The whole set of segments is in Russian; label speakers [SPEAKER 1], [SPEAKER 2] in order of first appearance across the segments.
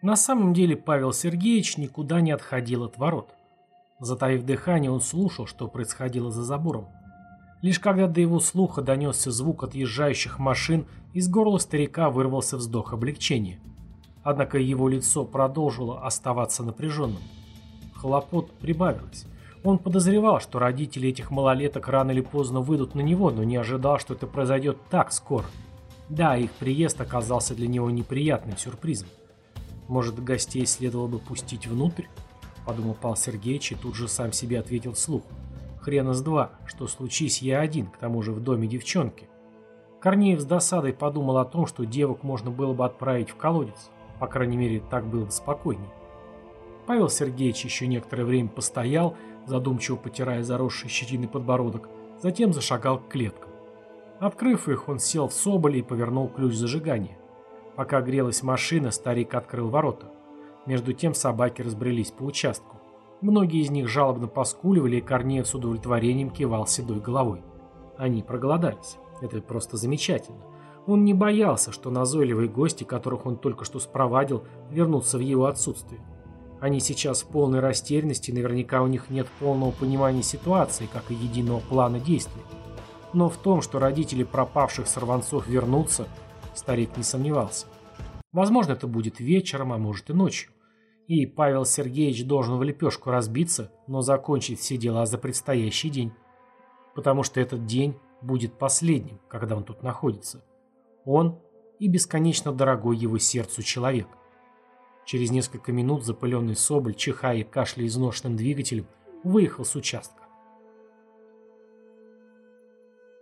[SPEAKER 1] На самом деле Павел Сергеевич никуда не отходил от ворот. Затаив дыхание, он слушал, что происходило за забором. Лишь когда до его слуха донесся звук отъезжающих машин, из горла старика вырвался вздох облегчения. Однако его лицо продолжило оставаться напряженным. Хлопот прибавилось. Он подозревал, что родители этих малолеток рано или поздно выйдут на него, но не ожидал, что это произойдет так скоро. Да, их приезд оказался для него неприятным сюрпризом. Может, гостей следовало бы пустить внутрь? Подумал Павел Сергеевич и тут же сам себе ответил вслух. Хрена с два, что случись я один, к тому же в доме девчонки. Корнеев с досадой подумал о том, что девок можно было бы отправить в колодец. По крайней мере, так было бы спокойней. Павел Сергеевич еще некоторое время постоял, задумчиво потирая заросший щетиной подбородок, затем зашагал к клеткам. Открыв их, он сел в соболе и повернул ключ зажигания. Пока грелась машина, старик открыл ворота. Между тем собаки разбрелись по участку. Многие из них жалобно поскуливали, и Корнеев с удовлетворением кивал седой головой. Они проголодались. Это просто замечательно. Он не боялся, что назойливые гости, которых он только что спровадил, вернутся в его отсутствие. Они сейчас в полной растерянности, наверняка у них нет полного понимания ситуации, как и единого плана действий. Но в том, что родители пропавших сорванцов вернутся, Старик не сомневался. Возможно, это будет вечером, а может и ночью. И Павел Сергеевич должен в лепешку разбиться, но закончить все дела за предстоящий день. Потому что этот день будет последним, когда он тут находится. Он и бесконечно дорогой его сердцу человек. Через несколько минут запыленный Соболь, чихая и кашляя изношенным двигателем, выехал с участка.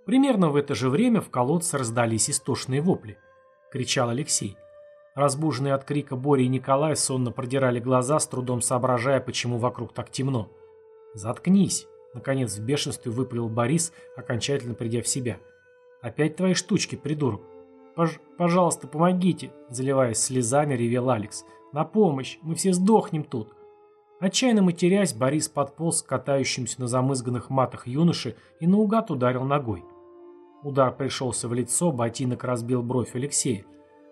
[SPEAKER 1] Примерно в это же время в колодце раздались истошные вопли кричал Алексей. Разбуженные от крика Боря и Николай сонно продирали глаза, с трудом соображая, почему вокруг так темно. «Заткнись!» — наконец в бешенстве выпалил Борис, окончательно придя в себя. «Опять твои штучки, придурок!» Пож «Пожалуйста, помогите!» — заливаясь слезами, ревел Алекс. «На помощь! Мы все сдохнем тут!» Отчаянно матерясь, Борис подполз к катающимся на замызганных матах юноши и наугад ударил ногой. Удар пришелся в лицо, ботинок разбил бровь Алексея.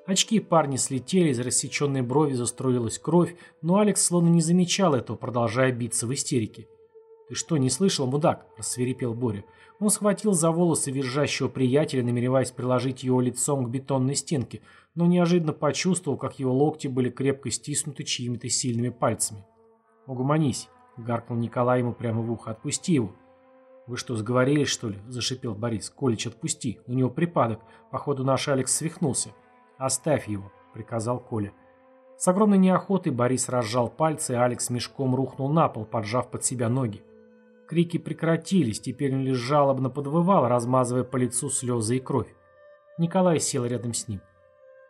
[SPEAKER 1] Очки парня слетели, из рассеченной брови заструилась кровь, но Алекс словно не замечал этого, продолжая биться в истерике. «Ты что, не слышал, мудак?» – рассверепел Боря. Он схватил за волосы визжащего приятеля, намереваясь приложить его лицом к бетонной стенке, но неожиданно почувствовал, как его локти были крепко стиснуты чьими-то сильными пальцами. «Угомонись!» – гаркнул Николай ему прямо в ухо. «Отпусти его!» «Вы что, сговорились, что ли?» – зашипел Борис. «Колич, отпусти. У него припадок. Походу, наш Алекс свихнулся». «Оставь его», – приказал Коля. С огромной неохотой Борис разжал пальцы, и Алекс мешком рухнул на пол, поджав под себя ноги. Крики прекратились, теперь он лишь жалобно подвывал, размазывая по лицу слезы и кровь. Николай сел рядом с ним.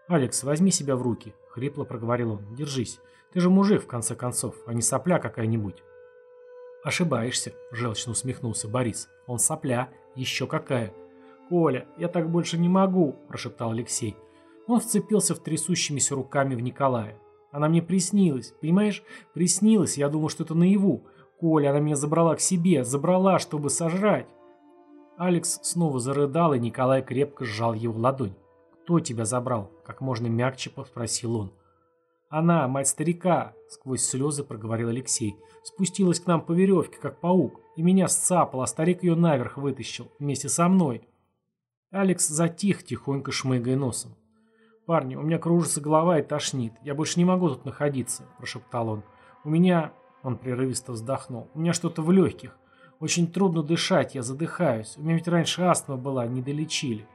[SPEAKER 1] «Алекс, возьми себя в руки», — хрипло проговорил он. «Держись. Ты же мужик, в конце концов, а не сопля какая-нибудь». «Ошибаешься», – желчно усмехнулся Борис. «Он сопля. Еще какая». «Коля, я так больше не могу», – прошептал Алексей. Он вцепился в трясущимися руками в Николая. «Она мне приснилась, понимаешь? Приснилась, я думал, что это наяву. Коля, она меня забрала к себе, забрала, чтобы сожрать». Алекс снова зарыдал, и Николай крепко сжал его ладонь. «Кто тебя забрал?» – как можно мягче спросил он. «Она, мать старика!» — сквозь слезы проговорил Алексей. «Спустилась к нам по веревке, как паук, и меня сцапал, а старик ее наверх вытащил, вместе со мной». Алекс затих, тихонько шмыгая носом. «Парни, у меня кружится голова и тошнит. Я больше не могу тут находиться», – прошептал он. «У меня...» – он прерывисто вздохнул. «У меня что-то в легких. Очень трудно дышать, я задыхаюсь. У меня ведь раньше астма была, не долечили».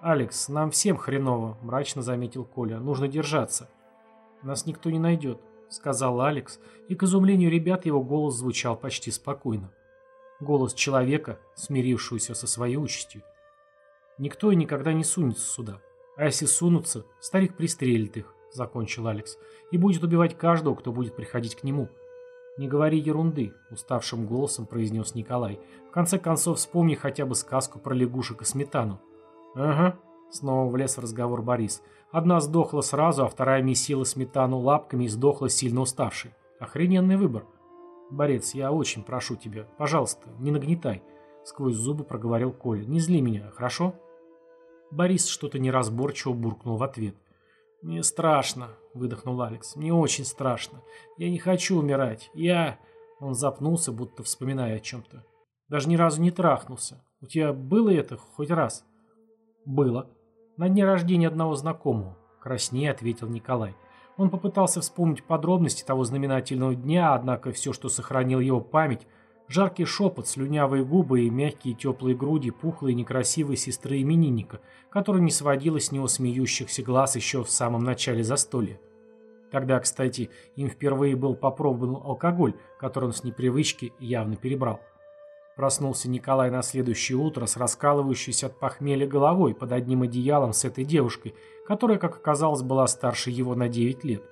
[SPEAKER 1] «Алекс, нам всем хреново», – мрачно заметил Коля. «Нужно держаться». «Нас никто не найдет», — сказал Алекс, и к изумлению ребят его голос звучал почти спокойно. Голос человека, смирившегося со своей участью. «Никто и никогда не сунется сюда. А если сунутся, старик пристрелит их», — закончил Алекс, «и будет убивать каждого, кто будет приходить к нему». «Не говори ерунды», — уставшим голосом произнес Николай. «В конце концов, вспомни хотя бы сказку про лягушек и сметану». «Ага», — снова влез в разговор Борис. Одна сдохла сразу, а вторая месила сметану лапками и сдохла сильно уставшей. Охрененный выбор. Борец, я очень прошу тебя, пожалуйста, не нагнетай. Сквозь зубы проговорил Коля. Не зли меня, хорошо? Борис что-то неразборчиво буркнул в ответ. «Мне страшно», — выдохнул Алекс. «Мне очень страшно. Я не хочу умирать. Я...» Он запнулся, будто вспоминая о чем-то. «Даже ни разу не трахнулся. У тебя было это хоть раз?» «Было. На дне рождения одного знакомого», — краснее ответил Николай. Он попытался вспомнить подробности того знаменательного дня, однако все, что сохранил его память, жаркий шепот, слюнявые губы и мягкие теплые груди пухлой некрасивой сестры именинника, которая не сводила с него смеющихся глаз еще в самом начале застолья. Тогда, кстати, им впервые был попробован алкоголь, который он с непривычки явно перебрал. Проснулся Николай на следующее утро с раскалывающейся от похмелья головой под одним одеялом с этой девушкой, которая, как оказалось, была старше его на 9 лет.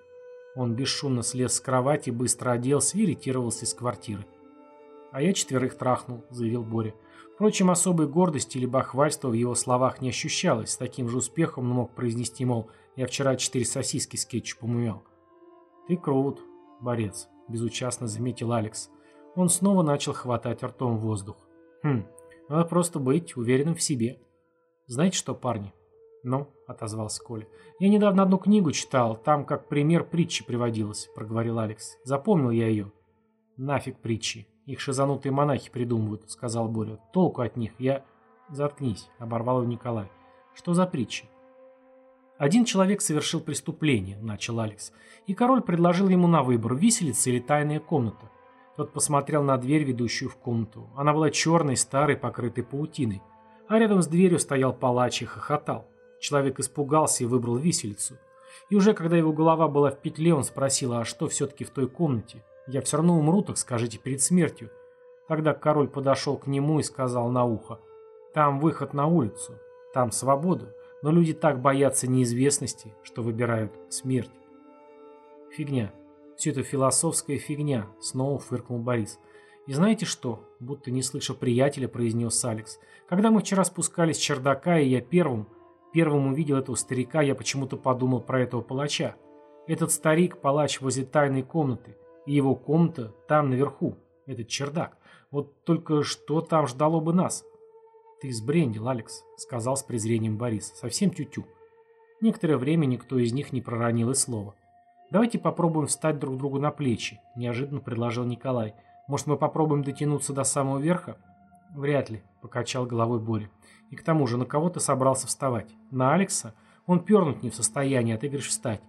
[SPEAKER 1] Он бесшумно слез с кровати, быстро оделся и ретировался из квартиры. «А я четверых трахнул», — заявил Боря. Впрочем, особой гордости или бахвальства в его словах не ощущалось. С таким же успехом он мог произнести, мол, «я вчера четыре сосиски с кетчупом умел». «Ты крут, борец», — безучастно заметил Алекс. Он снова начал хватать ртом воздух. «Хм, надо просто быть уверенным в себе. Знаете что, парни?» «Ну», — отозвался Коля. «Я недавно одну книгу читал, там как пример притчи приводилось», — проговорил Алекс. «Запомнил я ее». «Нафиг притчи. Их шизанутые монахи придумывают», — сказал Боря. «Толку от них. Я...» «Заткнись», — оборвал его Николай. «Что за притчи?» «Один человек совершил преступление», — начал Алекс. И король предложил ему на выбор, виселица или тайная комната. Тот посмотрел на дверь, ведущую в комнату. Она была черной, старой, покрытой паутиной. А рядом с дверью стоял палач и хохотал. Человек испугался и выбрал виселицу. И уже когда его голова была в петле, он спросил, а что все-таки в той комнате? Я все равно умру, так скажите, перед смертью. Тогда король подошел к нему и сказал на ухо, там выход на улицу, там свобода, но люди так боятся неизвестности, что выбирают смерть. Фигня. Все это философская фигня, снова фыркнул Борис. И знаете что? Будто не слыша приятеля, произнес Алекс. Когда мы вчера спускались с чердака, и я первым, первым увидел этого старика, я почему-то подумал про этого палача. Этот старик – палач возле тайной комнаты, и его комната там наверху, этот чердак. Вот только что там ждало бы нас? Ты сбрендил, Алекс, сказал с презрением Борис. Совсем тю-тю. Некоторое время никто из них не проронил и слова. «Давайте попробуем встать друг другу на плечи», – неожиданно предложил Николай. «Может, мы попробуем дотянуться до самого верха?» «Вряд ли», – покачал головой Боря. «И к тому же, на кого ты собрался вставать? На Алекса? Он пернуть не в состоянии, а ты говоришь встать.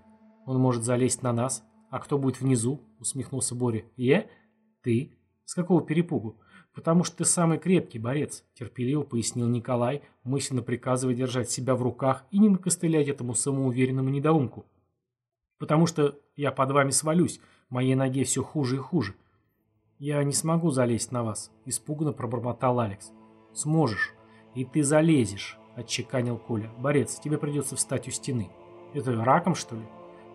[SPEAKER 1] Он может залезть на нас. А кто будет внизу?» – усмехнулся Боря. «Я? Ты? С какого перепугу?» «Потому что ты самый крепкий борец», – терпеливо пояснил Николай, мысленно приказывая держать себя в руках и не накостылять этому самоуверенному недоумку. Потому что я под вами свалюсь, моей ноге все хуже и хуже. Я не смогу залезть на вас, испуганно пробормотал Алекс. Сможешь. И ты залезешь, отчеканил Коля. Борец, тебе придется встать у стены. Это раком, что ли?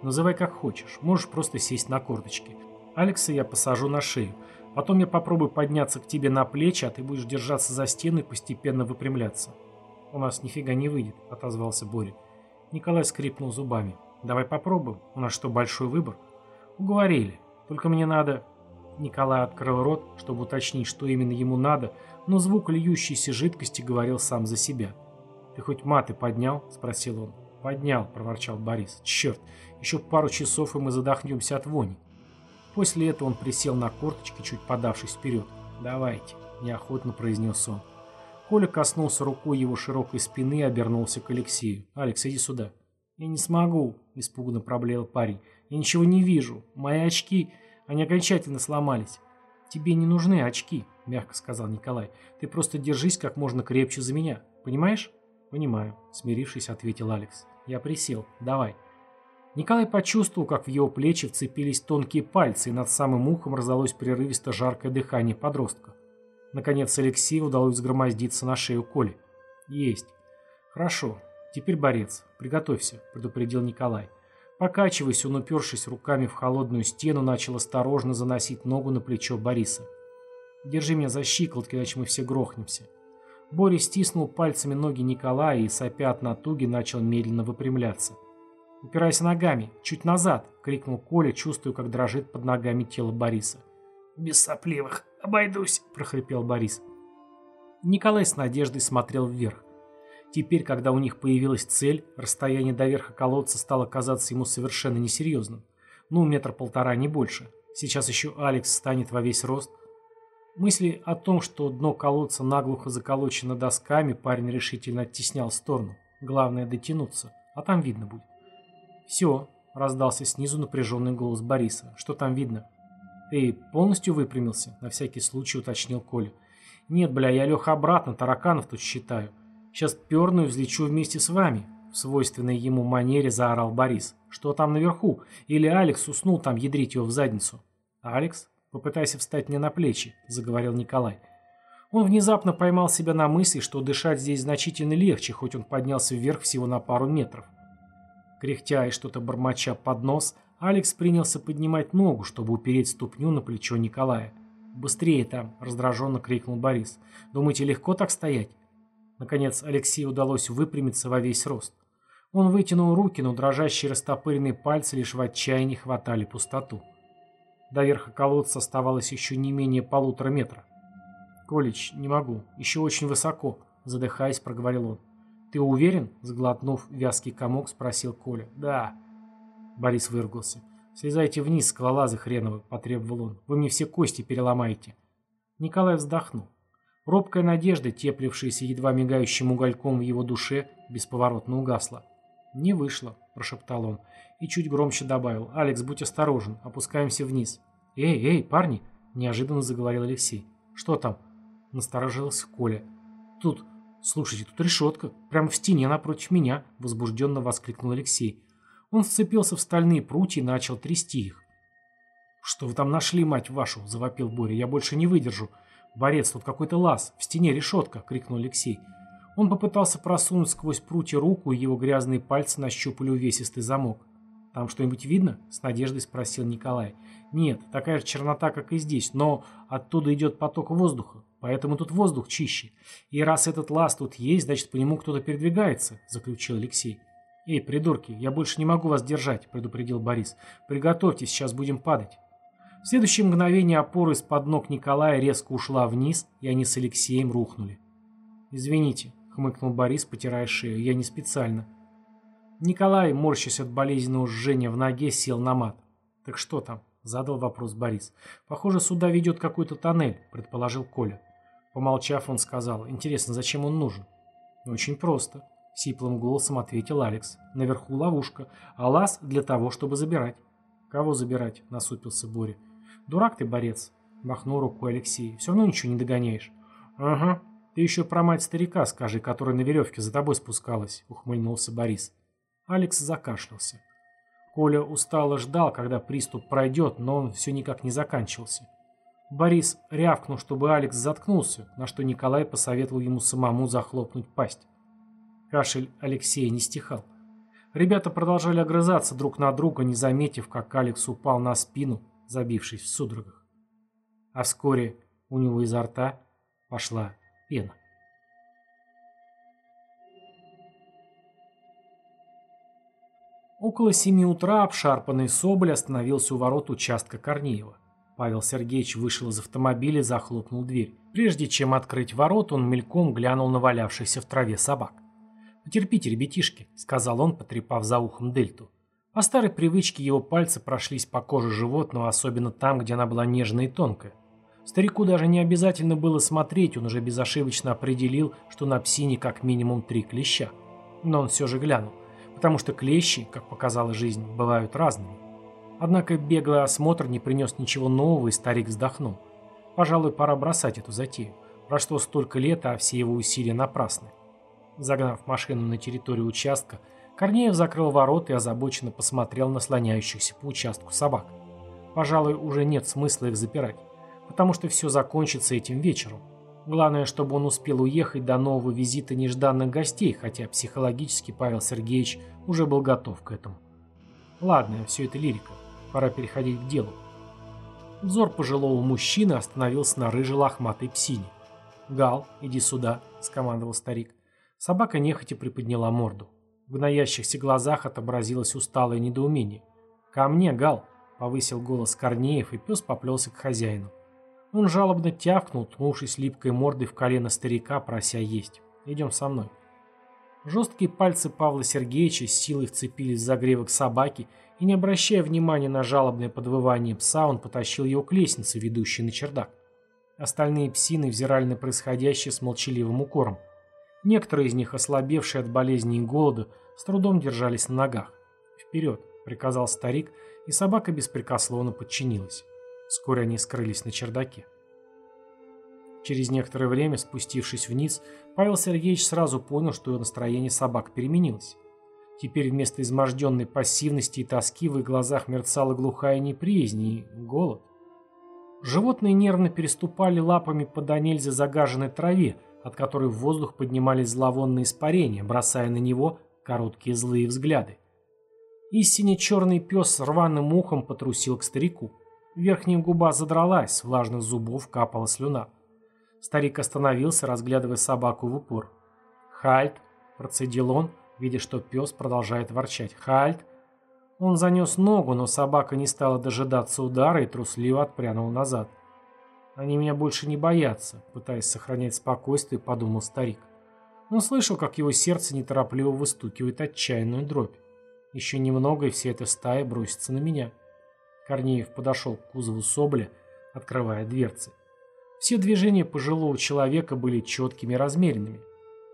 [SPEAKER 1] Называй как хочешь. Можешь просто сесть на корточки. Алекса я посажу на шею. Потом я попробую подняться к тебе на плечи, а ты будешь держаться за стену и постепенно выпрямляться. У нас нифига не выйдет, отозвался Боря. Николай скрипнул зубами. Давай попробуем. У нас что, большой выбор? Уговорили. Только мне надо... Николай открыл рот, чтобы уточнить, что именно ему надо, но звук льющейся жидкости говорил сам за себя. «Ты хоть маты поднял?» – спросил он. «Поднял», – проворчал Борис. «Черт, еще пару часов, и мы задохнемся от вони». После этого он присел на корточки, чуть подавшись вперед. «Давайте», – неохотно произнес он. Коля коснулся рукой его широкой спины и обернулся к Алексею. «Алекс, иди сюда». «Я не смогу», – испуганно проблеял парень. «Я ничего не вижу. Мои очки, они окончательно сломались». «Тебе не нужны очки», – мягко сказал Николай. «Ты просто держись как можно крепче за меня. Понимаешь?» «Понимаю», – смирившись, ответил Алекс. «Я присел. Давай». Николай почувствовал, как в его плечи вцепились тонкие пальцы, и над самым ухом раздалось прерывисто жаркое дыхание подростка. Наконец Алексею удалось взгромоздиться на шею Коли. «Есть. Хорошо. «Теперь борец. Приготовься», — предупредил Николай. Покачиваясь, он, упершись руками в холодную стену, начал осторожно заносить ногу на плечо Бориса. «Держи меня за щиколотки, иначе мы все грохнемся». Борис стиснул пальцами ноги Николая и, сопя от натуги, начал медленно выпрямляться. «Упирайся ногами! Чуть назад!» — крикнул Коля, чувствуя, как дрожит под ногами тело Бориса.
[SPEAKER 2] «Без сопливых! Обойдусь!» — прохрипел Борис.
[SPEAKER 1] Николай с надеждой смотрел вверх. Теперь, когда у них появилась цель, расстояние до верха колодца стало казаться ему совершенно несерьезным. Ну, метр полтора, не больше. Сейчас еще Алекс станет во весь рост. Мысли о том, что дно колодца наглухо заколочено досками, парень решительно оттеснял в сторону. Главное дотянуться, а там видно будет. «Все», — раздался снизу напряженный голос Бориса. «Что там видно?» «Ты полностью выпрямился?» — на всякий случай уточнил Коля. «Нет, бля, я лег обратно, тараканов тут считаю. Сейчас перну взлечу вместе с вами», — в свойственной ему манере заорал Борис. «Что там наверху? Или Алекс уснул там ядрить его в задницу?» «Алекс, попытайся встать мне на плечи», — заговорил Николай. Он внезапно поймал себя на мысли, что дышать здесь значительно легче, хоть он поднялся вверх всего на пару метров. Кряхтя и что-то бормоча под нос, Алекс принялся поднимать ногу, чтобы упереть ступню на плечо Николая. «Быстрее там!» – раздраженно крикнул Борис. «Думаете, легко так стоять?» Наконец Алексею удалось выпрямиться во весь рост. Он вытянул руки, но дрожащие растопыренные пальцы лишь в отчаянии хватали пустоту. До верха колодца оставалось еще не менее полутора метра. «Колич, не могу. Еще очень высоко», – задыхаясь, проговорил он. «Ты уверен?» – сглотнув вязкий комок, спросил Коля. «Да». Борис выругался. «Слезайте вниз, скалолазы хреновы», — потребовал он. «Вы мне все кости переломаете». Николай вздохнул. Робкая надежда, теплившаяся едва мигающим угольком в его душе, бесповоротно угасла. «Не вышло», — прошептал он, и чуть громче добавил. «Алекс, будь осторожен, опускаемся вниз». «Эй, эй, парни!» — неожиданно заговорил Алексей. «Что там?» — насторожился Коля. «Тут, слушайте, тут решетка, прямо в стене напротив меня», — возбужденно воскликнул Алексей. Он вцепился в стальные прутья и начал трясти их. «Что вы там нашли, мать вашу?» – завопил Боря. «Я больше не выдержу. Борец, тут какой-то лаз. В стене решетка!» – крикнул Алексей. Он попытался просунуть сквозь прутья руку, и его грязные пальцы нащупали увесистый замок. «Там что-нибудь видно?» – с надеждой спросил Николай. «Нет, такая же чернота, как и здесь, но оттуда идет поток воздуха, поэтому тут воздух чище. И раз этот лаз тут есть, значит, по нему кто-то передвигается», – заключил Алексей. «Эй, придурки, я больше не могу вас держать», — предупредил Борис. «Приготовьтесь, сейчас будем падать». В следующее мгновение опора из-под ног Николая резко ушла вниз, и они с Алексеем рухнули. «Извините», — хмыкнул Борис, потирая шею, — «я не специально». Николай, морщась от болезненного жжения в ноге, сел на мат. «Так что там?» — задал вопрос Борис. «Похоже, сюда ведет какой-то тоннель», — предположил Коля. Помолчав, он сказал, «Интересно, зачем он нужен?» «Очень просто. — сиплым голосом ответил Алекс. «Наверху ловушка, а лаз для того, чтобы забирать». «Кого забирать?» — насупился Боря. «Дурак ты, борец!» — махнул рукой Алексей. «Все равно ничего не догоняешь». «Ага. Ты еще про мать старика скажи, которая на веревке за тобой спускалась», — ухмыльнулся Борис. Алекс закашлялся. Коля устало ждал, когда приступ пройдет, но он все никак не заканчивался. Борис рявкнул, чтобы Алекс заткнулся, на что Николай посоветовал ему самому захлопнуть пасть. Кашель Алексея не стихал. Ребята продолжали огрызаться друг на друга, не заметив, как Алекс упал на спину, забившись в судорогах. А вскоре у него изо рта пошла пена. Около семи утра обшарпанный Соболь остановился у ворот участка Корнеева. Павел Сергеевич вышел из автомобиля и захлопнул дверь. Прежде чем открыть ворот, он мельком глянул на валявшихся в траве собак. «Потерпите, ребятишки», — сказал он, потрепав за ухом дельту. По старой привычке его пальцы прошлись по коже животного, особенно там, где она была нежная и тонкая. Старику даже не обязательно было смотреть, он уже безошибочно определил, что на псине как минимум три клеща. Но он все же глянул, потому что клещи, как показала жизнь, бывают разными. Однако беглый осмотр не принес ничего нового, и старик вздохнул. Пожалуй, пора бросать эту затею. Прошло столько лет, а все его усилия напрасны. Загнав машину на территорию участка, Корнеев закрыл ворот и озабоченно посмотрел на слоняющихся по участку собак. Пожалуй, уже нет смысла их запирать, потому что все закончится этим вечером. Главное, чтобы он успел уехать до нового визита нежданных гостей, хотя психологически Павел Сергеевич уже был готов к этому. Ладно, все это лирика. Пора переходить к делу. Взор пожилого мужчины остановился на рыжей лохматой псине. «Гал, иди сюда», — скомандовал старик. Собака нехотя приподняла морду. В гноящихся глазах отобразилось усталое недоумение. «Ко мне, Гал!» — повысил голос Корнеев, и пес поплелся к хозяину. Он жалобно тявкнул, ткнувшись липкой мордой в колено старика, прося есть. «Идем со мной». Жесткие пальцы Павла Сергеевича с силой вцепились в загревок собаки, и, не обращая внимания на жалобное подвывание пса, он потащил его к лестнице, ведущей на чердак. Остальные псины взирали на происходящее с молчаливым укором. Некоторые из них, ослабевшие от болезни и голода, с трудом держались на ногах. «Вперед!» — приказал старик, и собака беспрекословно подчинилась. Вскоре они скрылись на чердаке. Через некоторое время, спустившись вниз, Павел Сергеевич сразу понял, что настроение собак переменилось. Теперь вместо изможденной пассивности и тоски в их глазах мерцала глухая неприязнь и голод. Животные нервно переступали лапами по до нельзя загаженной траве, от которой в воздух поднимались зловонные испарения, бросая на него короткие злые взгляды. Истине черный пес с рваным ухом потрусил к старику. Верхняя губа задралась, с влажных зубов капала слюна. Старик остановился, разглядывая собаку в упор. «Хальт!» – процедил он, видя, что пес продолжает ворчать. «Хальт!» Он занес ногу, но собака не стала дожидаться удара и трусливо отпрянула назад. «Они меня больше не боятся», – пытаясь сохранять спокойствие, подумал старик. Он слышал, как его сердце неторопливо выстукивает отчаянную дробь. Еще немного, и вся эта стая бросится на меня. Корнеев подошел к кузову Соболя, открывая дверцы. Все движения пожилого человека были четкими и размеренными.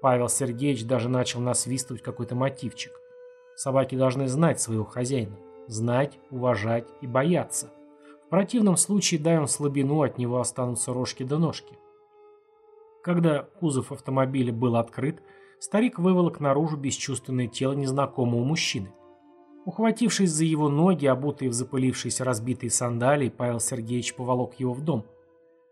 [SPEAKER 1] Павел Сергеевич даже начал насвистывать какой-то мотивчик. Собаки должны знать своего хозяина. Знать, уважать и бояться. В противном случае, он слабину, от него останутся рожки до ножки. Когда кузов автомобиля был открыт, старик выволок наружу бесчувственное тело незнакомого мужчины. Ухватившись за его ноги, обутые в запылившиеся разбитые сандалии, Павел Сергеевич поволок его в дом.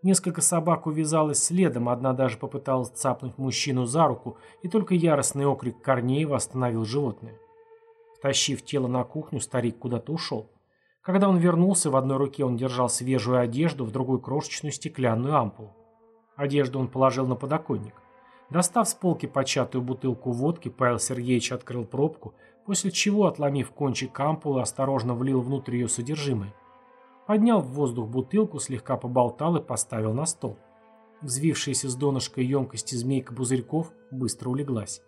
[SPEAKER 1] Несколько собак увязалось следом, одна даже попыталась цапнуть мужчину за руку, и только яростный окрик Корнеева остановил животное. Втащив тело на кухню, старик куда-то ушел. Когда он вернулся, в одной руке он держал свежую одежду, в другой крошечную стеклянную ампулу. Одежду он положил на подоконник. Достав с полки початую бутылку водки, Павел Сергеевич открыл пробку, после чего, отломив кончик ампулы, осторожно влил внутрь ее содержимое. Поднял в воздух бутылку, слегка поболтал и поставил на стол. Взвившаяся с донышка емкости змейка пузырьков быстро улеглась.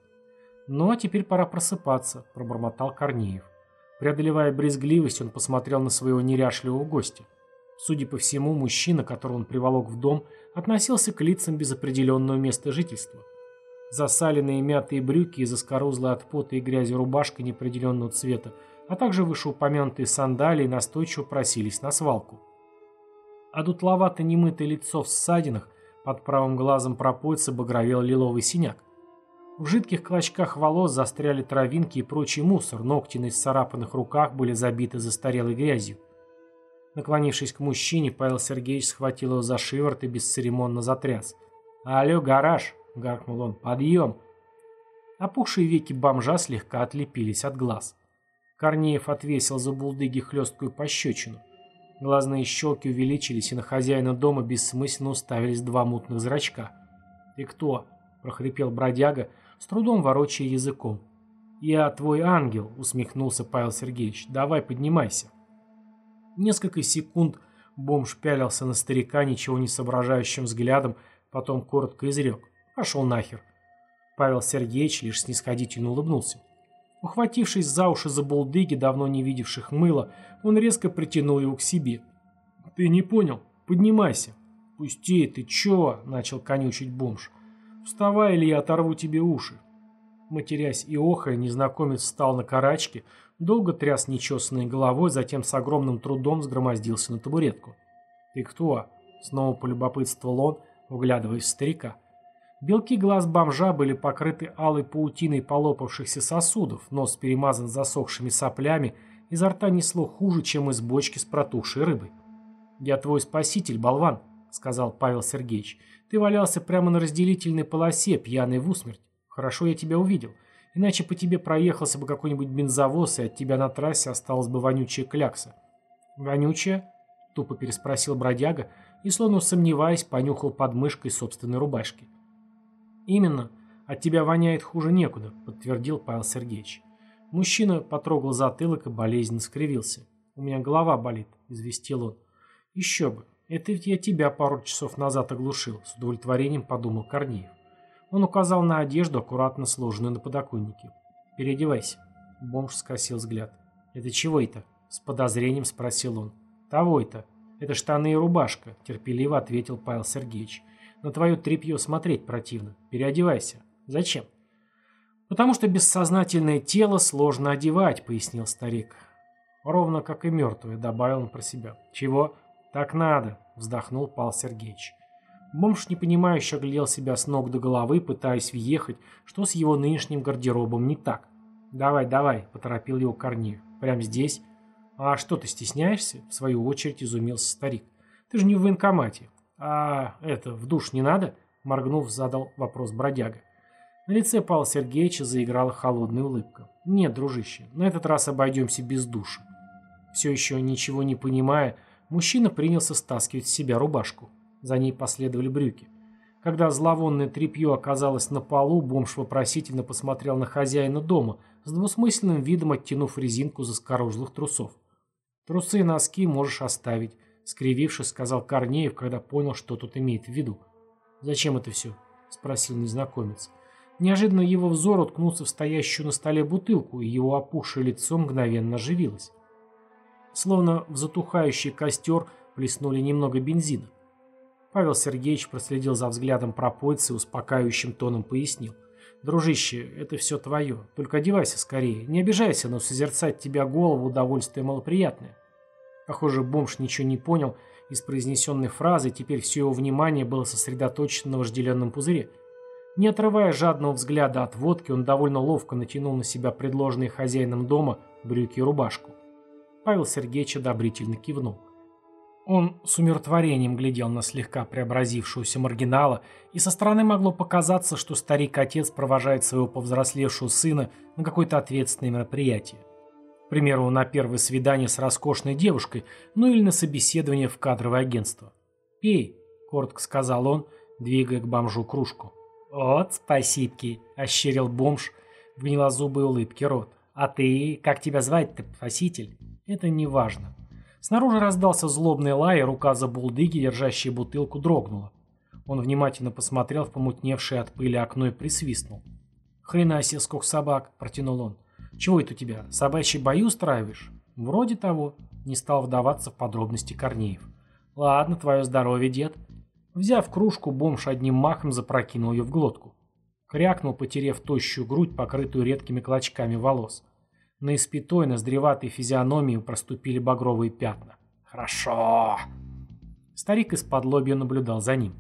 [SPEAKER 1] «Ну, а теперь пора просыпаться», – пробормотал Корнеев. Преодолевая брезгливость, он посмотрел на своего неряшливого гостя. Судя по всему, мужчина, которого он приволок в дом, относился к лицам без определенного места жительства. Засаленные мятые брюки и заскорузлая от пота и грязи рубашка неопределенного цвета а также вышеупомянутые сандалии настойчиво просились на свалку. А дутловато немытое лицо в ссадинах под правым глазом пропойца багровел лиловый синяк. В жидких клочках волос застряли травинки и прочий мусор, ногти на исцарапанных руках были забиты застарелой грязью. Наклонившись к мужчине, Павел Сергеевич схватил его за шиворот и бесцеремонно затряс. «Алло, гараж!» — гаркнул он. «Подъем!» Опухшие веки бомжа слегка отлепились от глаз. Корнеев отвесил за булдыги хлесткую пощечину. Глазные щелки увеличились, и на хозяина дома бессмысленно уставились два мутных зрачка. «Ты кто?» – прохрипел бродяга, с трудом ворочая языком. «Я твой ангел», – усмехнулся Павел Сергеевич. «Давай, поднимайся». Несколько секунд бомж пялился на старика ничего не соображающим взглядом, потом коротко изрек. «Пошел нахер». Павел Сергеевич лишь снисходительно улыбнулся. Ухватившись за уши за булдыги, давно не видевших мыла, он резко притянул его к себе. «Ты не понял? Поднимайся!» «Пусти, ты чё?» – начал конючить бомж. «Вставай, или я оторву тебе уши!» Матерясь и охая, незнакомец встал на карачки, долго тряс нечесанной головой, затем с огромным трудом сгромоздился на табуретку. «Ты кто?» – снова полюбопытствовал он, вглядываясь в старика. Белки глаз бомжа были покрыты алой паутиной полопавшихся сосудов, нос перемазан засохшими соплями, изо рта несло хуже, чем из бочки с протухшей рыбой. «Я твой спаситель, болван», — сказал Павел Сергеевич. «Ты валялся прямо на разделительной полосе, пьяный в усмерть. Хорошо я тебя увидел. Иначе по тебе проехался бы какой-нибудь бензовоз, и от тебя на трассе осталась бы вонючая клякса». «Вонючая?» — тупо переспросил бродяга и, словно сомневаясь, понюхал подмышкой собственной рубашки. «Именно. От тебя воняет хуже некуда», — подтвердил Павел Сергеевич. Мужчина потрогал затылок и болезненно скривился. «У меня голова болит», — известил он. «Еще бы. Это ведь я тебя пару часов назад оглушил», — с удовлетворением подумал Корнеев. Он указал на одежду, аккуратно сложенную на подоконнике. «Переодевайся». Бомж скосил взгляд. «Это чего это?» С подозрением спросил он. «Того это. Это штаны и рубашка», терпеливо ответил Павел Сергеевич. «На твое тряпье смотреть противно. Переодевайся». «Зачем?» «Потому что бессознательное тело сложно одевать», пояснил старик. «Ровно как и мертвое», добавил он про себя. «Чего?» «Так надо», вздохнул Павел Сергеевич. Бомж непонимающе оглядел себя с ног до головы, пытаясь въехать, что с его нынешним гардеробом не так. «Давай, давай», — поторопил его Корнеев. «Прямо здесь?» «А что, ты стесняешься?» — в свою очередь изумился старик. «Ты же не в военкомате». «А это, в душ не надо?» — моргнув, задал вопрос бродяга. На лице Павла Сергеевича заиграла холодная улыбка. «Нет, дружище, на этот раз обойдемся без душа». Все еще ничего не понимая, мужчина принялся стаскивать с себя рубашку. За ней последовали брюки. Когда зловонное тряпье оказалось на полу, бомж вопросительно посмотрел на хозяина дома, с двусмысленным видом оттянув резинку за скорузлых трусов. «Трусы и носки можешь оставить», — скривившись, сказал Корнеев, когда понял, что тут имеет в виду. «Зачем это все?» — спросил незнакомец. Неожиданно его взор уткнулся в стоящую на столе бутылку, и его опухшее лицо мгновенно оживилось. Словно в затухающий костер плеснули немного бензина. Павел Сергеевич проследил за взглядом пропойца и успокаивающим тоном пояснил. «Дружище, это все твое. Только одевайся скорее. Не обижайся, но созерцать тебя голову удовольствие малоприятное». Похоже, бомж ничего не понял из произнесенной фразы, теперь все его внимание было сосредоточено на вожделенном пузыре. Не отрывая жадного взгляда от водки, он довольно ловко натянул на себя предложенные хозяином дома брюки и рубашку. Павел Сергеевич одобрительно кивнул. Он с умиротворением глядел на слегка преобразившегося маргинала, и со стороны могло показаться, что старик-отец провожает своего повзрослевшего сына на какое-то ответственное мероприятие. К примеру, на первое свидание с роскошной девушкой, ну или на собеседование в кадровое агентство. «Пей», — коротко сказал он, двигая к бомжу кружку. «Вот, спасибки», — ощерил бомж в гнилозубой улыбке рот. «А ты, как тебя звать-то, спаситель?» «Это не важно. Снаружи раздался злобный лай, и рука за булдыги, держащая бутылку, дрогнула. Он внимательно посмотрел в помутневшее от пыли окно и присвистнул. «Хрена себе, сколько собак!» – протянул он. «Чего это у тебя? Собачий бои устраиваешь?» «Вроде того», – не стал вдаваться в подробности Корнеев. «Ладно, твое здоровье, дед». Взяв кружку, бомж одним махом запрокинул ее в глотку. Крякнул, потерев тощую грудь, покрытую редкими клочками волос. На испятой, ноздреватой физиономии проступили багровые пятна. «Хорошо!» Старик из-под лобья наблюдал за ним.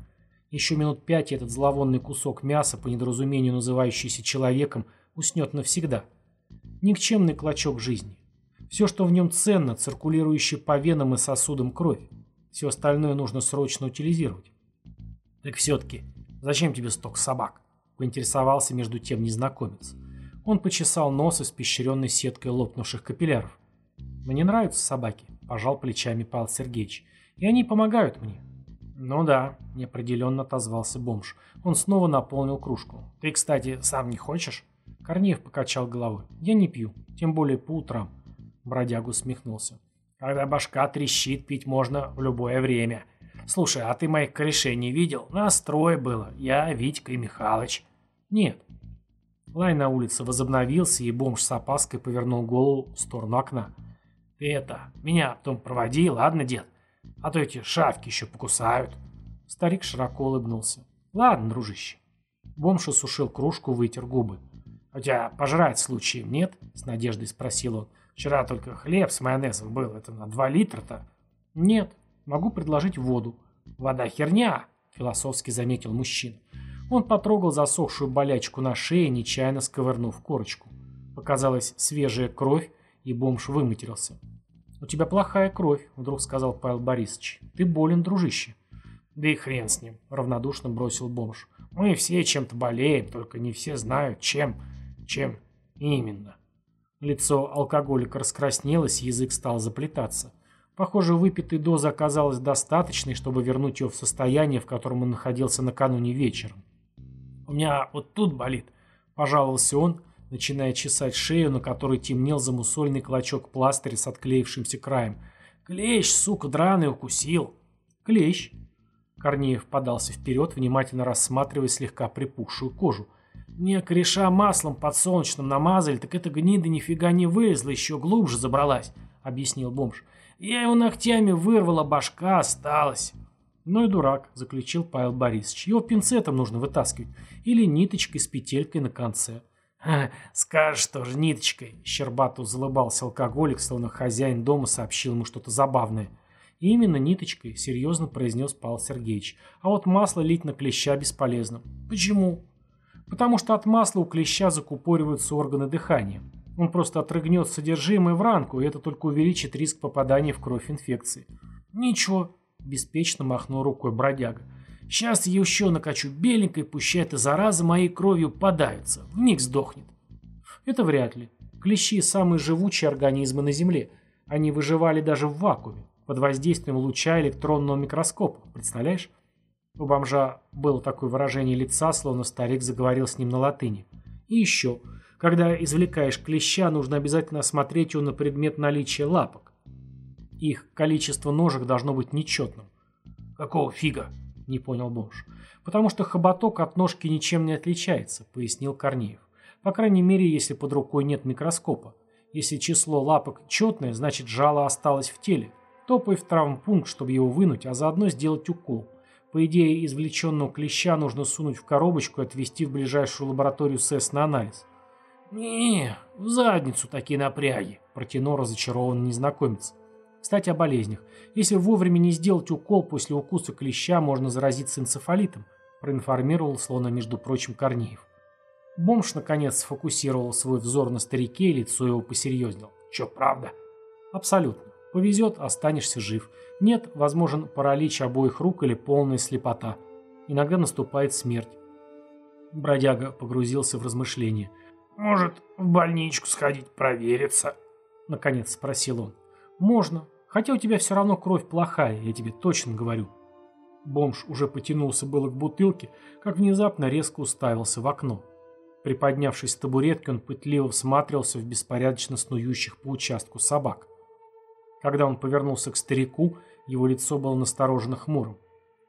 [SPEAKER 1] Еще минут пять этот зловонный кусок мяса, по недоразумению называющийся человеком, уснет навсегда. Никчемный клочок жизни. Все, что в нем ценно, циркулирующий по венам и сосудам кровь. Все остальное нужно срочно утилизировать. «Так все-таки, зачем тебе сток собак?» – поинтересовался между тем незнакомец. Он почесал нос, испещренный сеткой лопнувших капилляров. «Мне нравятся собаки», – пожал плечами Павел Сергеевич. «И они помогают мне». «Ну да», – неопределенно отозвался бомж. Он снова наполнил кружку. «Ты, кстати, сам не хочешь?» Корнеев покачал головой. «Я не пью, тем более по утрам». Бродяга усмехнулся. «Когда башка трещит, пить можно в любое время. Слушай, а ты моих корешей не видел? Настрой было. Я, Витька и Михалыч». «Нет, Лай на улице возобновился, и бомж с опаской повернул голову в сторону окна. «Ты это, меня потом проводи, ладно, дед? А то эти шавки еще покусают». Старик широко улыбнулся. «Ладно, дружище». Бомж осушил кружку, вытер губы. «У тебя пожрать случаем нет?» — с надеждой спросил он. «Вчера только хлеб с майонезом был, это на два литра-то». «Нет, могу предложить воду». «Вода херня», — философски заметил мужчина. Он потрогал засохшую болячку на шее, нечаянно сковырнув корочку. Показалась свежая кровь, и бомж выматерился. «У тебя плохая кровь», — вдруг сказал Павел Борисович. «Ты болен, дружище». «Да и хрен с ним», — равнодушно бросил бомж. «Мы все чем-то болеем, только не все знают, чем, чем именно». Лицо алкоголика раскраснелось, язык стал заплетаться. Похоже, выпитой дозы оказалась достаточной, чтобы вернуть его в состояние, в котором он находился накануне вечером. «У меня вот тут болит», – пожаловался он, начиная чесать шею, на которой темнел замусольный клочок пластыря с отклеившимся краем. «Клещ, сука, драный, укусил». «Клещ?» Корнеев подался вперед, внимательно рассматривая слегка припухшую кожу. «Мне кореша маслом подсолнечным намазали, так эта гнида нифига не вылезла, еще глубже забралась», — объяснил бомж. «Я его ногтями вырвала, башка осталась». «Ну и дурак», — заключил Павел Борисович. «Его пинцетом нужно вытаскивать. Или ниточкой с петелькой на конце».
[SPEAKER 2] «Ха, скажешь тоже ниточкой», —
[SPEAKER 1] щербато залыбался алкоголик, словно хозяин дома сообщил ему что-то забавное. И именно ниточкой, серьезно произнес Павел Сергеевич. А вот масло лить на клеща бесполезно.
[SPEAKER 2] Почему?
[SPEAKER 1] Потому что от масла у клеща закупориваются органы дыхания. Он просто отрыгнет содержимое в ранку, и это только увеличит риск попадания в кровь инфекции.
[SPEAKER 2] Ничего, беспечно махнул рукой бродяга. Сейчас я еще накачу беленькой, пущай эта зараза моей кровью подавится. Вмиг сдохнет.
[SPEAKER 1] Это вряд ли. Клещи – самые живучие организмы на Земле. Они выживали даже в вакууме под воздействием луча электронного микроскопа. Представляешь? У бомжа было такое выражение лица, словно старик заговорил с ним на латыни. И еще, когда извлекаешь клеща, нужно обязательно осмотреть его на предмет наличия лапок. Их количество ножек должно быть нечетным.
[SPEAKER 2] «Какого фига?»
[SPEAKER 1] – не понял бомж. «Потому что хоботок от ножки ничем не отличается», – пояснил Корнеев. «По крайней мере, если под рукой нет микроскопа. Если число лапок четное, значит жало осталось в теле. Топай в травмпункт, чтобы его вынуть, а заодно сделать укол. По идее, извлеченного клеща нужно сунуть в коробочку и отвезти в ближайшую лабораторию СЭС на анализ.
[SPEAKER 2] не в задницу такие напряги», – протянул разочарованный незнакомец.
[SPEAKER 1] Кстати, о болезнях. Если вовремя не сделать укол после укуса клеща, можно заразиться энцефалитом, проинформировал, словно между прочим, Корнеев. Бомж, наконец, сфокусировал свой взор на старике, и лицо его посерьезнел.
[SPEAKER 2] «Че, правда?»
[SPEAKER 1] «Абсолютно. Повезет, останешься жив. Нет, возможен паралич обоих рук или полная слепота. Иногда наступает смерть. Бродяга погрузился в размышления.
[SPEAKER 2] «Может, в больничку сходить провериться?»
[SPEAKER 1] Наконец спросил он. «Можно. Хотя у тебя все равно кровь плохая, я тебе точно говорю». Бомж уже потянулся было к бутылке, как внезапно резко уставился в окно. Приподнявшись с табуретки, он пытливо всматривался в беспорядочно снующих по участку собак. Когда он повернулся к старику, его лицо было настороженно хмурым.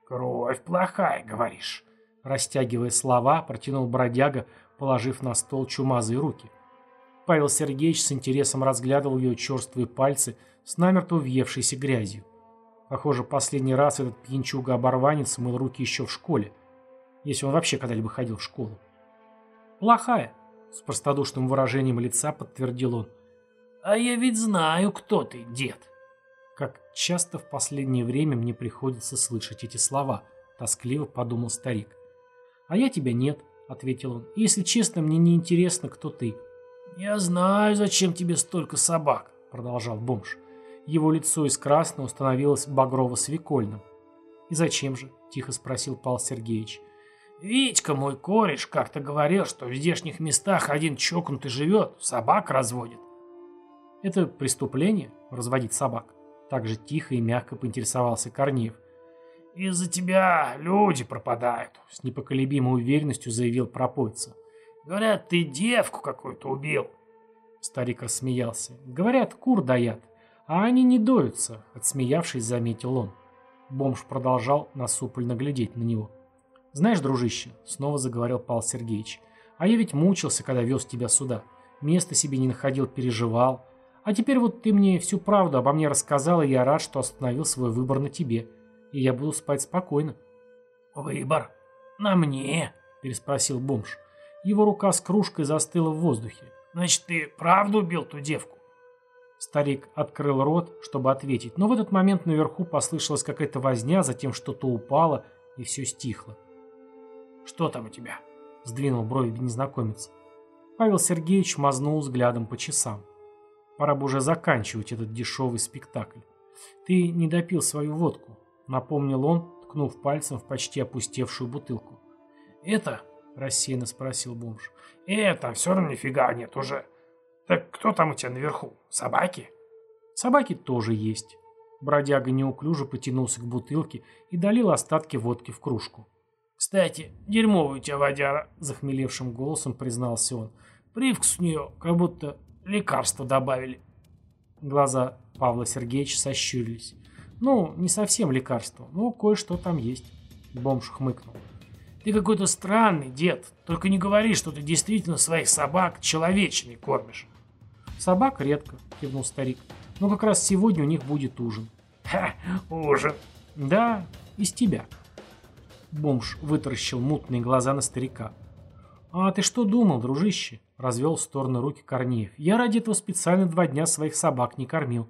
[SPEAKER 2] «Кровь плохая, говоришь?»
[SPEAKER 1] Растягивая слова, протянул бродяга, положив на стол чумазые руки. Павел Сергеевич с интересом разглядывал ее черствые пальцы с намертво въевшейся грязью. Похоже, последний раз этот пьянчуга-оборванец мыл руки еще в школе, если он вообще когда-либо ходил в школу. «Плохая», — с простодушным выражением лица подтвердил он.
[SPEAKER 2] «А я ведь знаю, кто ты, дед».
[SPEAKER 1] Как часто в последнее время мне приходится слышать эти слова, тоскливо подумал старик. «А я тебя нет», — ответил он. «Если честно, мне не интересно, кто ты».
[SPEAKER 2] «Я знаю, зачем тебе столько собак», — продолжал бомж.
[SPEAKER 1] Его лицо из красного становилось багрово-свекольным. «И зачем же?» — тихо спросил Павел Сергеевич.
[SPEAKER 2] «Витька, мой кореш, как-то говорил, что в здешних местах один чокнутый живет, собак разводит.
[SPEAKER 1] Это преступление – разводить собак. Так же тихо и мягко поинтересовался Корнеев.
[SPEAKER 2] «Из-за тебя люди пропадают», –
[SPEAKER 1] с непоколебимой уверенностью заявил пропойца.
[SPEAKER 2] «Говорят, ты девку какую-то убил».
[SPEAKER 1] Старик рассмеялся. «Говорят, кур даят, а они не доются», – отсмеявшись, заметил он. Бомж продолжал насупленно глядеть на него. «Знаешь, дружище», — снова заговорил Павел Сергеевич, — «а я ведь мучился, когда вез тебя сюда. Места себе не находил, переживал. А теперь вот ты мне всю правду обо мне рассказал, и я рад, что остановил свой выбор на тебе. И я буду спать спокойно».
[SPEAKER 2] «Выбор? На мне?» – переспросил бомж.
[SPEAKER 1] Его рука с кружкой застыла в воздухе.
[SPEAKER 2] «Значит, ты правду убил ту девку?»
[SPEAKER 1] Старик открыл рот, чтобы ответить, но в этот момент наверху послышалась какая-то возня, затем что-то упало, и все стихло.
[SPEAKER 2] «Что там у тебя?»
[SPEAKER 1] – сдвинул брови незнакомец. Павел Сергеевич мазнул взглядом по часам. Пора бы уже заканчивать этот дешевый спектакль. Ты не допил свою водку, напомнил он, ткнув пальцем в почти опустевшую бутылку.
[SPEAKER 2] Это? рассеянно спросил бомж. Это все равно нифига нет уже. Так кто там у тебя наверху? Собаки?
[SPEAKER 1] Собаки тоже есть. Бродяга неуклюже потянулся к бутылке и долил остатки водки в кружку.
[SPEAKER 2] «Кстати, дерьмовый у тебя водяра», — захмелевшим голосом признался он. «Привкус у нее, как будто лекарства добавили.
[SPEAKER 1] Глаза Павла Сергеевича сощурились. Ну, не совсем лекарство, но кое-что там есть. Бомж хмыкнул.
[SPEAKER 2] Ты какой-то странный, дед. Только не говори, что ты действительно своих собак человечными кормишь.
[SPEAKER 1] Собак редко, кивнул старик. Но как раз сегодня у них будет ужин.
[SPEAKER 2] Ха, ужин.
[SPEAKER 1] Да, из тебя. Бомж вытаращил мутные глаза на старика. «А ты что думал, дружище?» — развел в сторону руки Корнеев. «Я ради этого специально два дня своих собак не кормил».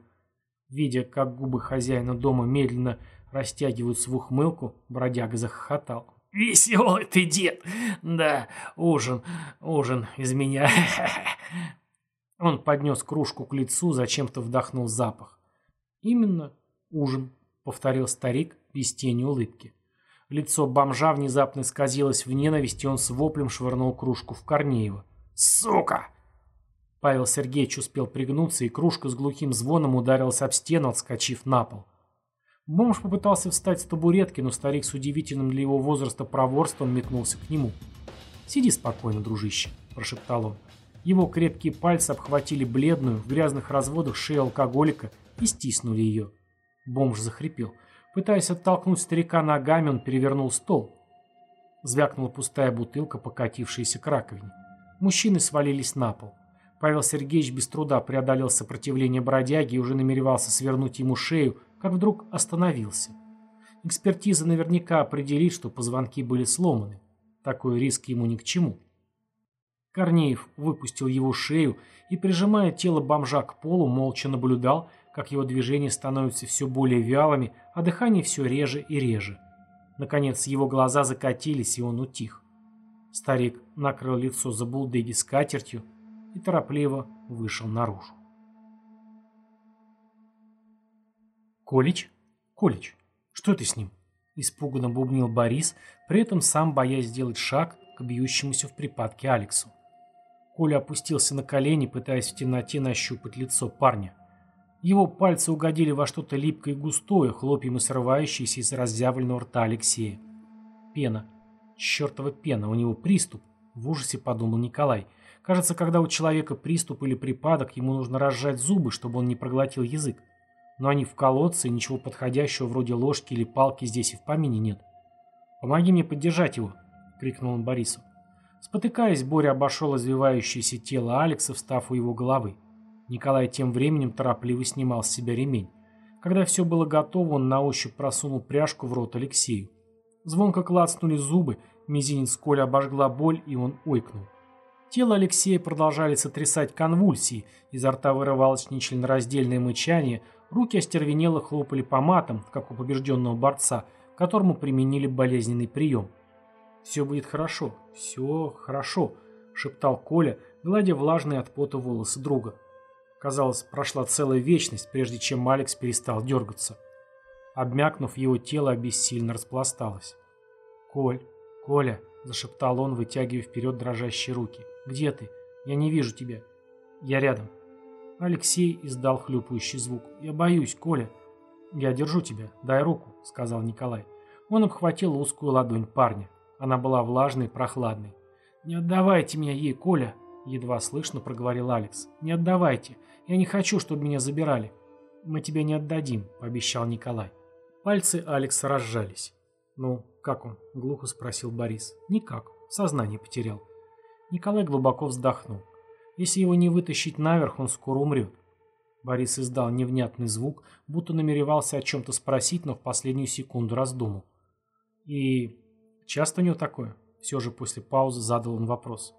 [SPEAKER 1] Видя, как губы хозяина дома медленно растягиваются в ухмылку, бродяга захохотал.
[SPEAKER 2] «Веселый ты дед! Да, ужин, ужин из меня!»
[SPEAKER 1] Он поднес кружку к лицу, зачем-то вдохнул запах. «Именно ужин», — повторил старик без тени улыбки. Лицо бомжа внезапно исказилось в ненависти, и он с воплем швырнул кружку в Корнеева.
[SPEAKER 2] «Сука!»
[SPEAKER 1] Павел Сергеевич успел пригнуться, и кружка с глухим звоном ударилась об стену, отскочив на пол. Бомж попытался встать с табуретки, но старик с удивительным для его возраста проворством метнулся к нему. «Сиди спокойно, дружище», – прошептал он. Его крепкие пальцы обхватили бледную, в грязных разводах шею алкоголика и стиснули ее. Бомж захрипел. Пытаясь оттолкнуть старика ногами, он перевернул стол. Звякнула пустая бутылка, покатившаяся к раковине. Мужчины свалились на пол. Павел Сергеевич без труда преодолел сопротивление бродяги и уже намеревался свернуть ему шею, как вдруг остановился. Экспертиза наверняка определит, что позвонки были сломаны. Такой риск ему ни к чему. Корнеев выпустил его шею и, прижимая тело бомжа к полу, молча наблюдал, как его движения становятся все более вялыми, а дыхание все реже и реже. Наконец его глаза закатились, и он утих. Старик накрыл лицо за булдыги скатертью и торопливо вышел наружу. «Колич? Колич, что ты с ним?» Испуганно бубнил Борис, при этом сам боясь сделать шаг к бьющемуся в припадке Алексу. Коля опустился на колени, пытаясь в темноте нащупать лицо парня. Его пальцы угодили во что-то липкое и густое, хлопьем и срывающееся из разъявленного рта Алексея. Пена. Чертова пена, у него приступ. В ужасе подумал Николай. Кажется, когда у человека приступ или припадок, ему нужно разжать зубы, чтобы он не проглотил язык. Но они в колодце, и ничего подходящего вроде ложки или палки здесь и в помине нет. «Помоги мне поддержать его!» — крикнул он Борису. Спотыкаясь, Боря обошел извивающееся тело Алекса, встав у его головы. Николай тем временем торопливо снимал с себя ремень. Когда все было готово, он на ощупь просунул пряжку в рот Алексею. Звонко клацнули зубы, мизинец Коля обожгла боль, и он ойкнул. Тело Алексея продолжали сотрясать конвульсии, изо рта вырывалось нечленораздельное мычание, руки остервенело хлопали по матам, как у побежденного борца, которому применили болезненный прием. «Все будет хорошо, все хорошо», — шептал Коля, гладя влажные от пота волосы друга. Казалось, прошла целая вечность, прежде чем Алекс перестал дергаться. Обмякнув, его тело обессильно распласталось. «Коль, Коля!» – зашептал он, вытягивая вперед дрожащие руки. «Где ты? Я не вижу тебя. Я рядом». Алексей издал хлюпающий звук. «Я боюсь, Коля». «Я держу тебя. Дай руку», – сказал Николай. Он обхватил узкую ладонь парня. Она была влажной и прохладной. «Не отдавайте меня ей, Коля», – едва слышно проговорил Алекс. «Не отдавайте. Я не хочу, чтобы меня забирали. Мы тебя не отдадим, пообещал Николай. Пальцы Алекса разжались. Ну, как он? Глухо спросил Борис. Никак. Сознание потерял. Николай глубоко вздохнул. Если его не вытащить наверх, он скоро умрет. Борис издал невнятный звук, будто намеревался о чем-то спросить, но в последнюю секунду раздумал. И часто у него такое? Все же после паузы задал он вопрос.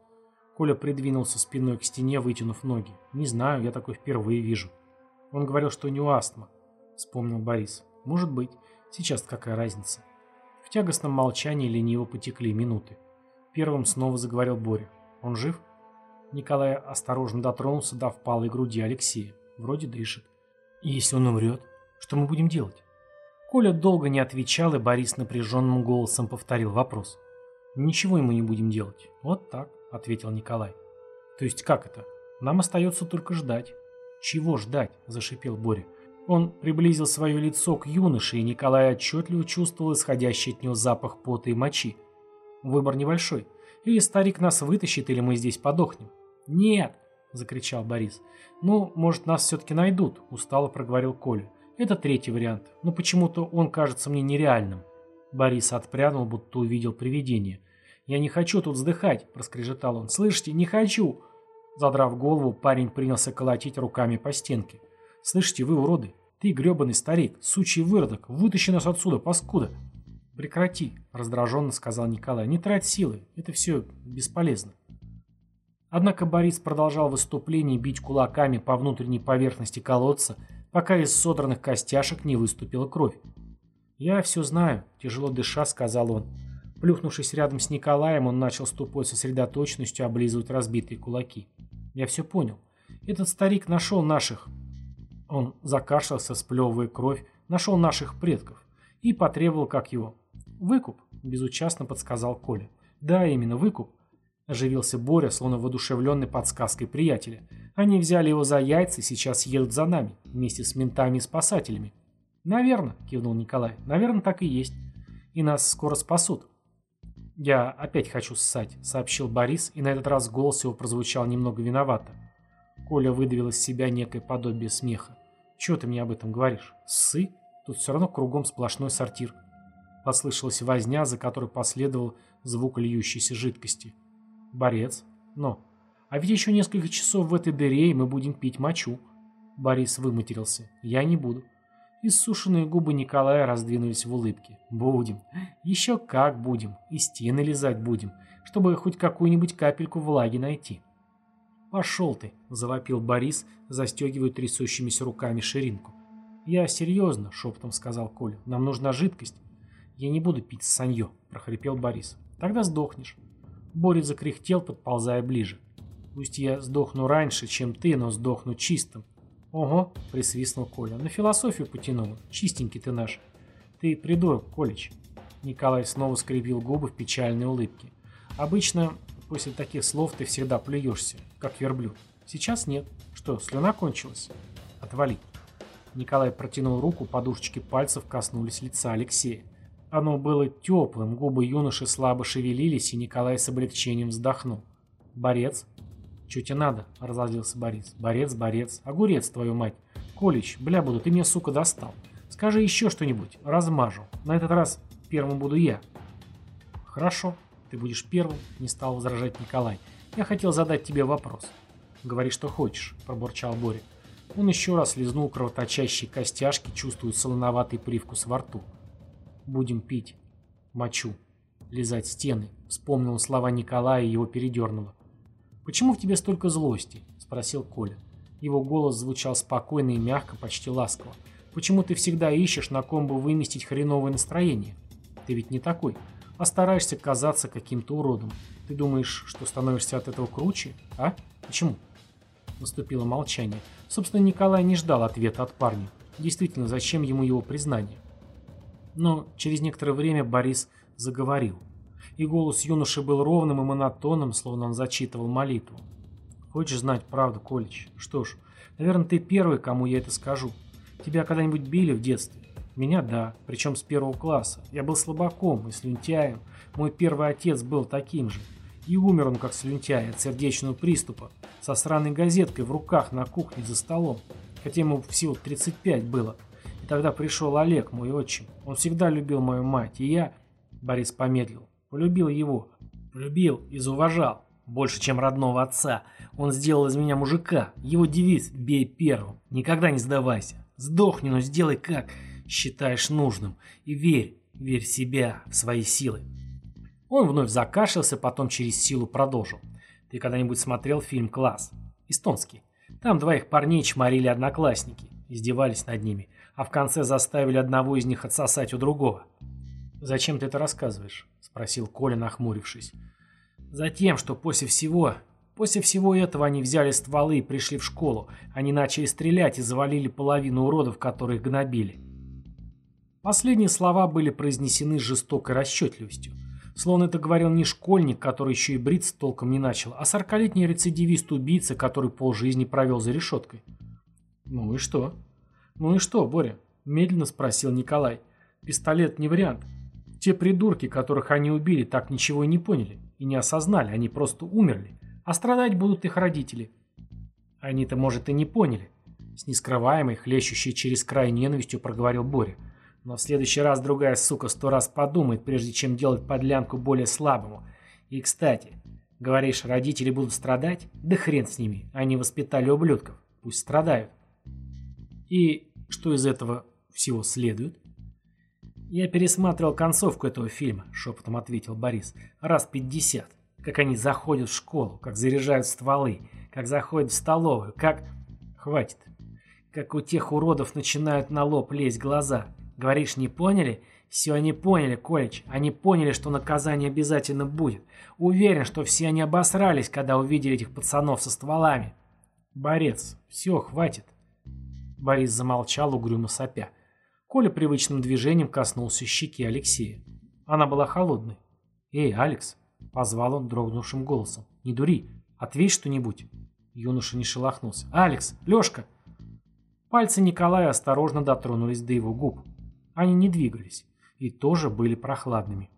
[SPEAKER 1] Коля придвинулся спиной к стене, вытянув ноги. «Не знаю, я такой впервые вижу». «Он говорил, что у него астма», — вспомнил Борис. «Может быть. Сейчас какая разница?» В тягостном молчании лениво потекли минуты. Первым снова заговорил Боря. «Он жив?» Николай осторожно дотронулся до впалой груди Алексея. Вроде дышит. «И если он умрет, что мы будем делать?» Коля долго не отвечал, и Борис напряженным голосом повторил вопрос. «Ничего ему не будем делать. Вот так». — ответил Николай. «То есть как это? Нам остается только ждать». «Чего ждать?» — зашипел Боря. Он приблизил свое лицо к юноше, и Николай отчетливо чувствовал исходящий от него запах пота и мочи. Выбор небольшой. Или старик нас вытащит, или мы здесь подохнем. «Нет!» — закричал Борис. «Ну, может, нас все-таки найдут», — устало проговорил Коля. «Это третий вариант, но почему-то он кажется мне нереальным». Борис отпрянул, будто увидел привидение. «Я не хочу тут вздыхать», – проскрежетал он. «Слышите, не хочу!» Задрав голову, парень принялся колотить руками по стенке. «Слышите, вы уроды! Ты, гребаный старик, сучий выродок, вытащи нас отсюда, паскуда!» «Прекрати», – раздраженно сказал Николай. «Не трать силы, это все бесполезно». Однако Борис продолжал выступление бить кулаками по внутренней поверхности колодца, пока из содранных костяшек не выступила кровь. «Я все знаю», – тяжело дыша, сказал он. Плюхнувшись рядом с Николаем, он начал с тупой сосредоточенностью облизывать разбитые кулаки. «Я все понял. Этот старик нашел наших...» Он закашлялся, сплевывая кровь, нашел наших предков и потребовал, как его. «Выкуп», – безучастно подсказал Коля. «Да, именно, выкуп», – оживился Боря, словно воодушевленный подсказкой приятеля. «Они взяли его за яйца и сейчас едут за нами, вместе с ментами и спасателями. «Наверно», — кивнул Николай. «Наверно, так и есть. И нас скоро спасут». «Я опять хочу ссать», — сообщил Борис, и на этот раз голос его прозвучал немного виновато. Коля выдавил из себя некое подобие смеха. «Чего ты мне об этом говоришь? Ссы? Тут все равно кругом сплошной сортир». Послышалась возня, за которой последовал звук льющейся жидкости. «Борец? Но. А ведь еще несколько часов в этой дыре, и мы будем пить мочу». Борис выматерился. «Я не буду». Иссушенные губы Николая раздвинулись в улыбке. «Будем. Еще как будем. И стены лизать будем, чтобы хоть какую-нибудь капельку влаги найти». «Пошел ты», — завопил Борис, застегивая трясущимися руками ширинку. «Я серьезно», — шепотом сказал Коля. «Нам нужна жидкость». «Я не буду пить санье», — прохрипел Борис. «Тогда сдохнешь». Борис закряхтел, подползая ближе. «Пусть я сдохну раньше, чем ты, но сдохну чистым», «Ого», — присвистнул Коля, — «на философию потянула. Чистенький ты наш». «Ты придурок, Колич». Николай снова скребил губы в печальной улыбке. «Обычно после таких слов ты всегда плюешься, как верблюд. Сейчас нет. Что, слюна кончилась?» «Отвали». Николай протянул руку, подушечки пальцев коснулись лица Алексея. Оно было теплым, губы юноши слабо шевелились, и Николай с облегчением вздохнул. «Борец?» «Чё тебе надо?» – разозлился Борис. «Борец, борец. Огурец, твою мать. Колич, бля буду, ты меня, сука, достал. Скажи еще что-нибудь, размажу. На этот раз первым буду я». «Хорошо, ты будешь первым», – не стал возражать Николай. «Я хотел задать тебе вопрос». «Говори, что хочешь», – пробурчал Боря. Он еще раз лизнул кровоточащие костяшки, чувствуя солоноватый привкус во рту. «Будем пить. Мочу. Лизать стены», – вспомнил слова Николая и его передернуло. «Почему в тебе столько злости?» – спросил Коля. Его голос звучал спокойно и мягко, почти ласково. «Почему ты всегда ищешь, на ком бы выместить хреновое настроение? Ты ведь не такой, а стараешься казаться каким-то уродом. Ты думаешь, что становишься от этого круче? А? Почему?» Наступило молчание. Собственно, Николай не ждал ответа от парня. Действительно, зачем ему его признание? Но через некоторое время Борис заговорил и голос юноши был ровным и монотонным, словно он зачитывал молитву. «Хочешь знать правду, Колич? Что ж, наверное, ты первый, кому я это скажу. Тебя когда-нибудь били в детстве? Меня – да, причем с первого класса. Я был слабаком и слюнтяем. Мой первый отец был таким же. И умер он, как слюнтяй, от сердечного приступа, со сраной газеткой в руках на кухне за столом, хотя ему всего 35 было. Тогда пришел Олег, мой отчим. Он всегда любил мою мать, и я... Борис помедлил. Полюбил его. Полюбил и зауважал. Больше, чем родного отца. Он сделал из меня мужика. Его девиз «Бей первым». Никогда не сдавайся. Сдохни, но сделай как считаешь нужным. И верь, верь в себя, в свои силы. Он вновь закашлялся, потом через силу продолжил. Ты когда-нибудь смотрел фильм «Класс»? Эстонский. Там двоих парней чморили одноклассники. Издевались над ними. А в конце заставили одного из них отсосать у другого. «Зачем ты это рассказываешь?» – спросил Коля, нахмурившись. «Затем, что после всего... После всего этого они взяли стволы и пришли в школу. Они начали стрелять и завалили половину уродов, которых гнобили». Последние слова были произнесены с жестокой расчетливостью. Словно это говорил не школьник, который еще и бриться толком не начал, а сорокалетний рецидивист-убийца, который полжизни провел за решеткой. «Ну и что?» «Ну и что, Боря?» – медленно спросил Николай. «Пистолет не вариант. Те придурки, которых они убили, так ничего и не поняли. И не осознали, они просто умерли. А страдать будут их родители. Они-то, может, и не поняли. С нескрываемой, хлещущей через край ненавистью проговорил Боря.
[SPEAKER 2] Но в следующий раз другая сука сто раз подумает, прежде чем делать подлянку более слабому. И, кстати, говоришь, родители будут страдать? Да хрен с ними, они воспитали ублюдков. Пусть страдают. И что из этого всего следует? Я пересматривал концовку этого фильма, шепотом ответил Борис. Раз пятьдесят. Как они заходят в школу, как заряжают стволы, как заходят в столовую, как... Хватит. Как у тех уродов начинают на лоб лезть глаза. Говоришь, не поняли? Все они поняли, Колич. Они поняли, что наказание обязательно будет. Уверен, что все они обосрались, когда увидели этих пацанов со стволами. Борец, все, хватит. Борис замолчал, угрюмо сопя. Коля привычным движением коснулся щеки Алексея. Она была холодной. «Эй, Алекс!» — позвал он дрогнувшим голосом. «Не дури! Ответь что-нибудь!» Юноша не шелохнулся. «Алекс! Лешка!» Пальцы Николая осторожно дотронулись до его губ. Они не двигались и тоже были прохладными.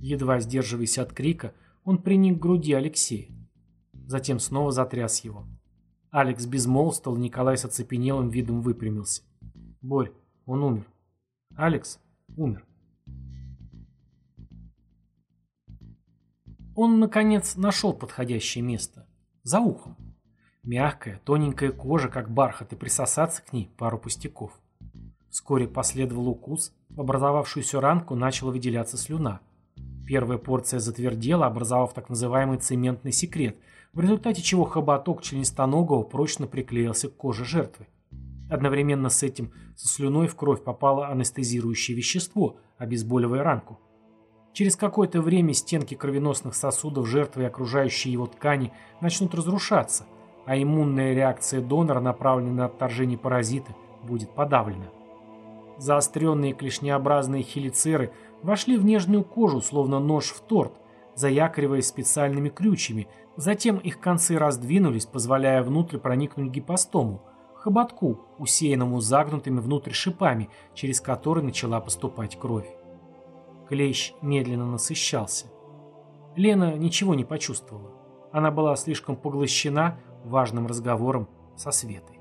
[SPEAKER 2] Едва сдерживаясь от крика, он приник к груди Алексея. Затем снова затряс его. Алекс безмолвствовал, Николай с оцепенелым видом выпрямился. «Борь, он умер. Алекс умер». Он, наконец, нашел подходящее место. За ухом. Мягкая, тоненькая кожа, как бархат, и присосаться к ней пару пустяков. Вскоре последовал укус, в образовавшуюся ранку начала выделяться слюна. Первая порция затвердела, образовав так называемый цементный секрет, в результате чего хоботок членистоногого прочно приклеился к коже жертвы. Одновременно с этим со слюной в кровь попало анестезирующее вещество, обезболивая ранку. Через какое-то время стенки кровеносных сосудов жертвы и окружающие его ткани начнут разрушаться, а иммунная реакция донора, направленная на отторжение паразита, будет подавлена. Заостренные клешнеобразные хелицеры вошли в нежную кожу, словно нож в торт, заякориваясь специальными крючьями, затем их концы раздвинулись, позволяя внутрь проникнуть гипостому, хоботку, усеянному загнутыми внутрь шипами, через который начала поступать кровь. Клещ медленно насыщался. Лена ничего не почувствовала. Она была слишком поглощена важным разговором со Светой.